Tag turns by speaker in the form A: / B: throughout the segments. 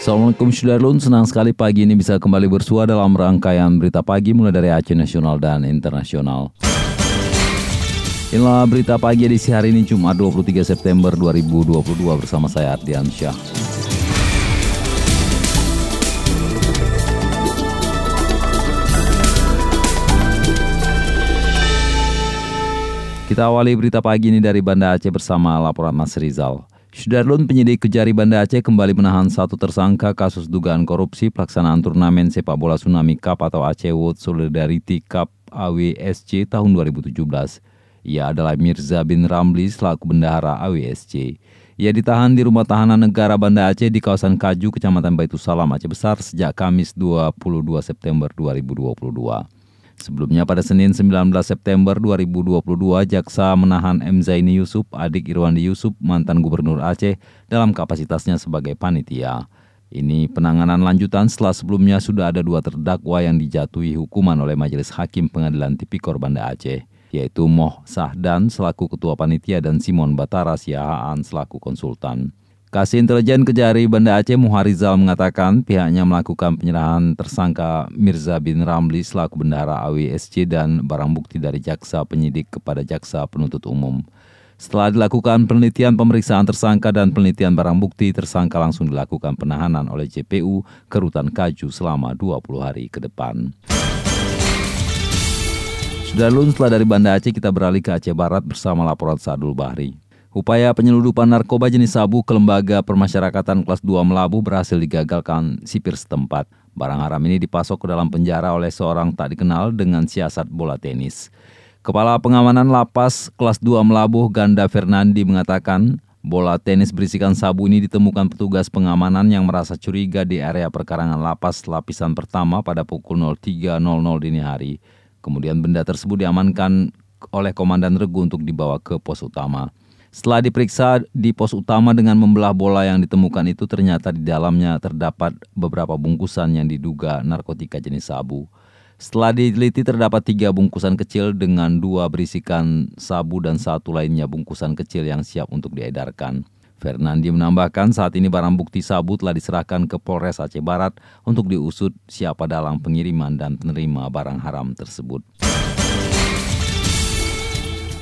A: Assalamualaikum Sudarlun, senang sekali pagi ini bisa kembali bersua dalam rangkaian berita pagi mulai dari Aceh Nasional dan Internasional. Inilah berita pagi edisi hari ini Jumat 23 September 2022 bersama saya Ardian Syah. Kita awali berita pagi ini dari Banda Aceh bersama laporan Mas Rizal. Sudarlun penyidik Kejari Banda Aceh kembali menahan satu tersangka kasus dugaan korupsi pelaksanaan turnamen sepak bola Tsunami Cup atau Aceh World Solidarity Cup AWSC tahun 2017. Ia adalah Mirza bin Ramli selaku bendahara AWSC. Ia ditahan di rumah tahanan negara Banda Aceh di kawasan Kaju, Kecamatan Baitu Salam, Aceh Besar sejak Kamis 22 September 2022. Sebelumnya pada Senin 19 September 2022, jaksa menahan M. Zaini Yusuf, adik Irwandi Yusuf, mantan gubernur Aceh, dalam kapasitasnya sebagai panitia. Ini penanganan lanjutan setelah sebelumnya sudah ada dua terdakwa yang dijatuhi hukuman oleh Majelis Hakim Pengadilan Tipikor Banda Aceh, yaitu Moh Sahdan selaku ketua panitia dan Simon Batara Siahaan selaku konsultan. Kasih Intelijen Kejari Banda Aceh Muharizal mengatakan pihaknya melakukan penyerahan tersangka Mirza bin Ramli selaku bendahara AWSC dan barang bukti dari jaksa penyidik kepada jaksa penuntut umum. Setelah dilakukan penelitian pemeriksaan tersangka dan penelitian barang bukti, tersangka langsung dilakukan penahanan oleh JPU ke Rutan Kaju selama 20 hari ke depan. Sudah lulus setelah dari Banda Aceh kita beralih ke Aceh Barat bersama laporan Sadul Bahri. Upaya penyeludupan narkoba jenis sabu ke lembaga permasyarakatan kelas 2 Melabu berhasil digagalkan sipir setempat. Barang haram ini dipasok ke dalam penjara oleh seorang tak dikenal dengan siasat bola tenis. Kepala Pengamanan Lapas kelas 2 Melabuh Ganda Fernandi mengatakan bola tenis berisikan sabu ini ditemukan petugas pengamanan yang merasa curiga di area perkarangan lapas lapisan pertama pada pukul 03.00 dini hari. Kemudian benda tersebut diamankan oleh Komandan Regu untuk dibawa ke pos utama. Setelah diperiksa di pos utama dengan membelah bola yang ditemukan itu ternyata di dalamnya terdapat beberapa bungkusan yang diduga narkotika jenis sabu. Setelah diteliti terdapat tiga bungkusan kecil dengan dua berisikan sabu dan satu lainnya bungkusan kecil yang siap untuk diedarkan. Fernandi menambahkan saat ini barang bukti sabu telah diserahkan ke Polres Aceh Barat untuk diusut siapa dalang pengiriman dan penerima barang haram tersebut.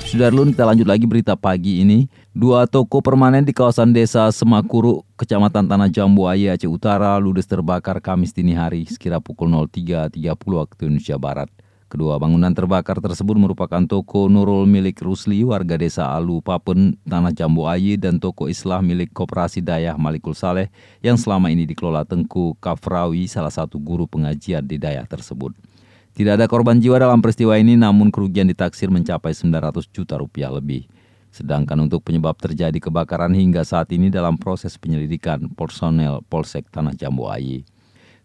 A: Sudarlun kita lanjut lagi berita pagi ini. Dua toko permanen di kawasan desa Semakuru, Kecamatan Tanah Jambu Aceh Utara, ludes terbakar Kamis dini hari sekira pukul 03.30 waktu Indonesia Barat. Kedua bangunan terbakar tersebut merupakan toko Nurul milik Rusli, warga desa Alu Papen, Tanah Jambu Ayi, dan toko Islah milik Koperasi Dayah Malikul Saleh yang selama ini dikelola Tengku Kafrawi, salah satu guru pengajian di Dayah tersebut. Tidak ada korban jiwa dalam peristiwa ini namun kerugian ditaksir mencapai 900 juta rupiah lebih. Sedangkan untuk penyebab terjadi kebakaran hingga saat ini dalam proses penyelidikan personel Polsek Tanah Jambu Ayi.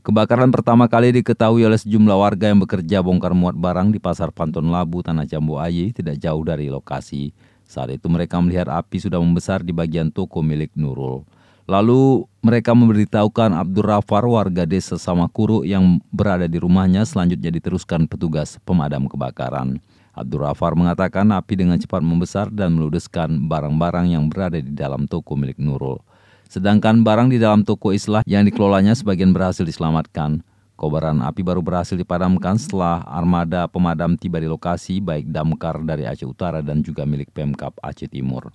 A: Kebakaran pertama kali diketahui oleh sejumlah warga yang bekerja bongkar muat barang di Pasar Panton Labu Tanah Jambu Ayi tidak jauh dari lokasi. Saat itu mereka melihat api sudah membesar di bagian toko milik Nurul. Lalu mereka memberitahukan Abdur Rafar warga desa Samakuru yang berada di rumahnya selanjutnya diteruskan petugas pemadam kebakaran. Abdur Rafar mengatakan api dengan cepat membesar dan meludeskan barang-barang yang berada di dalam toko milik Nurul. Sedangkan barang di dalam toko Islah yang dikelolanya sebagian berhasil diselamatkan. Kobaran api baru berhasil dipadamkan setelah armada pemadam tiba di lokasi baik damkar dari Aceh Utara dan juga milik Pemkap Aceh Timur.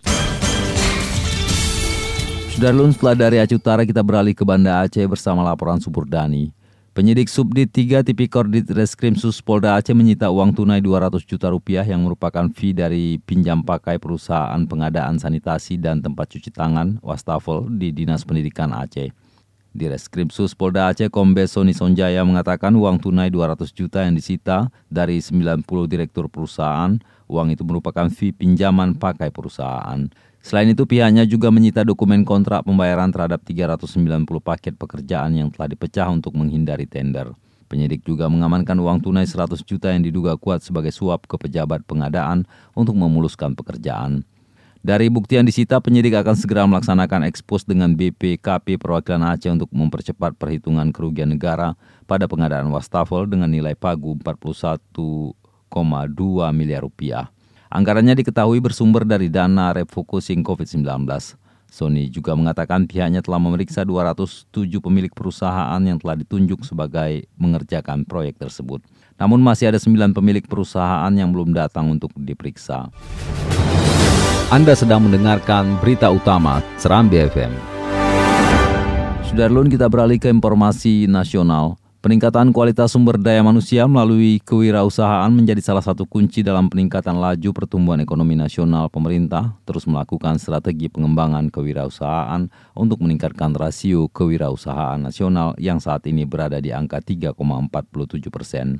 A: Sudarlun setelah dari Aceh Utara kita beralih ke Banda Aceh bersama laporan Supurdani. Penyidik Subdit 3 Tipikor di Reskrim Sus Polda Aceh menyita uang tunai 200 juta rupiah yang merupakan fee dari pinjam pakai perusahaan pengadaan sanitasi dan tempat cuci tangan wastafel di Dinas Pendidikan Aceh. Di Reskrim Sus Polda Aceh Kombes Soni Sonjaya mengatakan uang tunai 200 juta yang disita dari 90 direktur perusahaan Uang itu merupakan fee pinjaman pakai perusahaan. Selain itu pihaknya juga menyita dokumen kontrak pembayaran terhadap 390 paket pekerjaan yang telah dipecah untuk menghindari tender. Penyidik juga mengamankan uang tunai 100 juta yang diduga kuat sebagai suap ke pejabat pengadaan untuk memuluskan pekerjaan. Dari bukti yang disita, penyidik akan segera melaksanakan ekspos dengan BPKP Perwakilan Aceh untuk mempercepat perhitungan kerugian negara pada pengadaan wastafel dengan nilai pagu 41,2 miliar rupiah. Anggarannya diketahui bersumber dari dana refocusing COVID-19. Sony juga mengatakan pihaknya telah memeriksa 207 pemilik perusahaan yang telah ditunjuk sebagai mengerjakan proyek tersebut. Namun masih ada 9 pemilik perusahaan yang belum datang untuk diperiksa.
B: Anda sedang mendengarkan berita utama Serambi FM.
A: Sudah kita beralih ke informasi nasional. Peningkatan kualitas sumber daya manusia melalui kewirausahaan menjadi salah satu kunci dalam peningkatan laju pertumbuhan ekonomi nasional. Pemerintah terus melakukan strategi pengembangan kewirausahaan untuk meningkatkan rasio kewirausahaan nasional yang saat ini berada di angka 3,47 persen.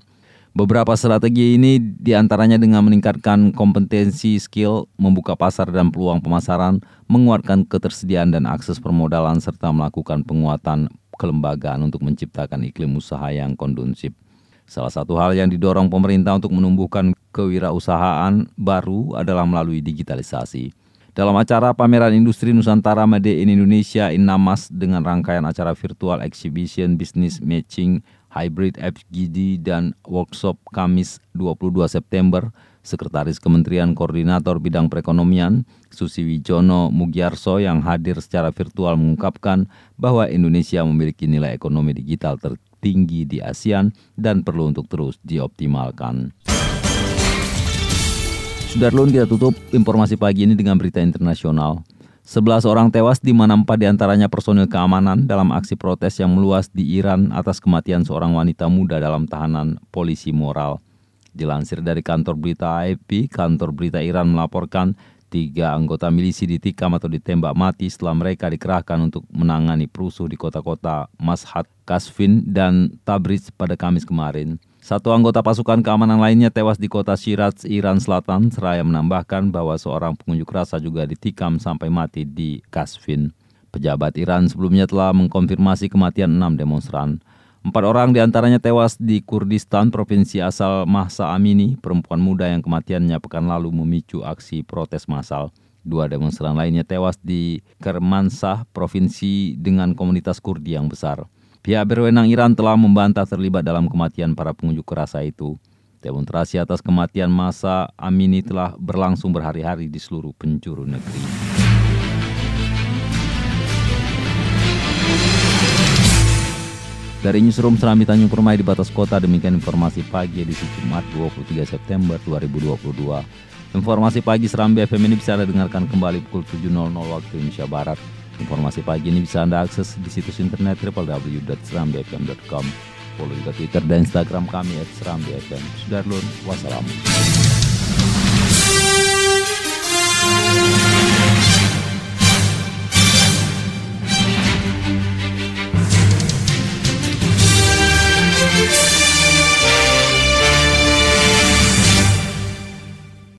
A: Beberapa strategi ini di antaranya dengan meningkatkan kompetensi, skill, membuka pasar dan peluang pemasaran, menguatkan ketersediaan dan akses permodalan, serta melakukan penguatan kelembagaan untuk menciptakan iklim usaha yang kondusif. Salah satu hal yang didorong pemerintah untuk menumbuhkan kewirausahaan baru adalah melalui digitalisasi. Dalam acara pameran industri Nusantara Made in Indonesia Innamas dengan rangkaian acara virtual exhibition business matching hybrid FGD dan workshop Kamis 22 September, Sekretaris Kementerian Koordinator Bidang Perekonomian, Susi Wijono Mugiarso yang hadir secara virtual mengungkapkan bahwa Indonesia memiliki nilai ekonomi digital tertinggi di ASEAN dan perlu untuk terus dioptimalkan. Sudah Sudarlun kita tutup informasi pagi ini dengan berita internasional. 11 orang tewas di mana empat di antaranya personil keamanan dalam aksi protes yang meluas di Iran atas kematian seorang wanita muda dalam tahanan polisi moral. Dilansir dari kantor berita AFP, kantor berita Iran melaporkan tiga anggota milisi ditikam atau ditembak mati setelah mereka dikerahkan untuk menangani perusuh di kota-kota Mashhad, Kasvin, dan Tabriz pada Kamis kemarin. Satu anggota pasukan keamanan lainnya tewas di kota Shiraz, Iran Selatan, seraya menambahkan bahwa seorang pengunjuk rasa juga ditikam sampai mati di Kasvin. Pejabat Iran sebelumnya telah mengkonfirmasi kematian enam demonstran. Empat orang di antaranya tewas di Kurdistan, provinsi asal Mahsa Amini, perempuan muda yang kematiannya pekan lalu memicu aksi protes massal. Dua demonstran lainnya tewas di Kermansah, provinsi dengan komunitas Kurdi yang besar. Pihak berwenang Iran telah membantah terlibat dalam kematian para pengunjuk rasa itu. Demonstrasi atas kematian masa Amini telah berlangsung berhari-hari di seluruh penjuru negeri. Dari Newsroom Serambi Tanjung Permai di batas kota, demikian informasi pagi edisi Jumat 23 September 2022. Informasi pagi Serambi FM ini bisa Anda dengarkan kembali pukul 7.00 waktu Indonesia Barat. Informasi pagi ini bisa Anda akses di situs internet www.serambifm.com. Follow juga Twitter dan Instagram kami at Serambi FM. Sudarlun, wassalamu.